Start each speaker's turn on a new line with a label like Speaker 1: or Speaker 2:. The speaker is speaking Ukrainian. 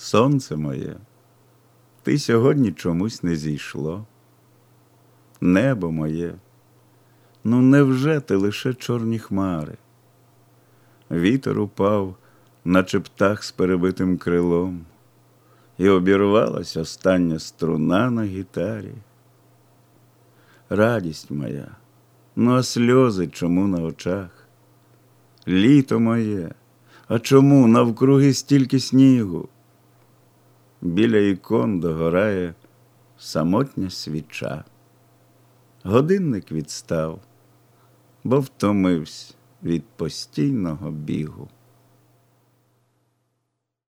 Speaker 1: Сонце моє, ти сьогодні чомусь не зійшло. Небо моє, ну невже ти лише чорні хмари? Вітер упав, наче птах з перебитим крилом, і обірвалась остання струна на гітарі. Радість моя, ну а сльози чому на очах? Літо моє, а чому навкруги стільки снігу? Біля ікон догорає самотня свіча. Годинник відстав, бо втомився від постійного бігу.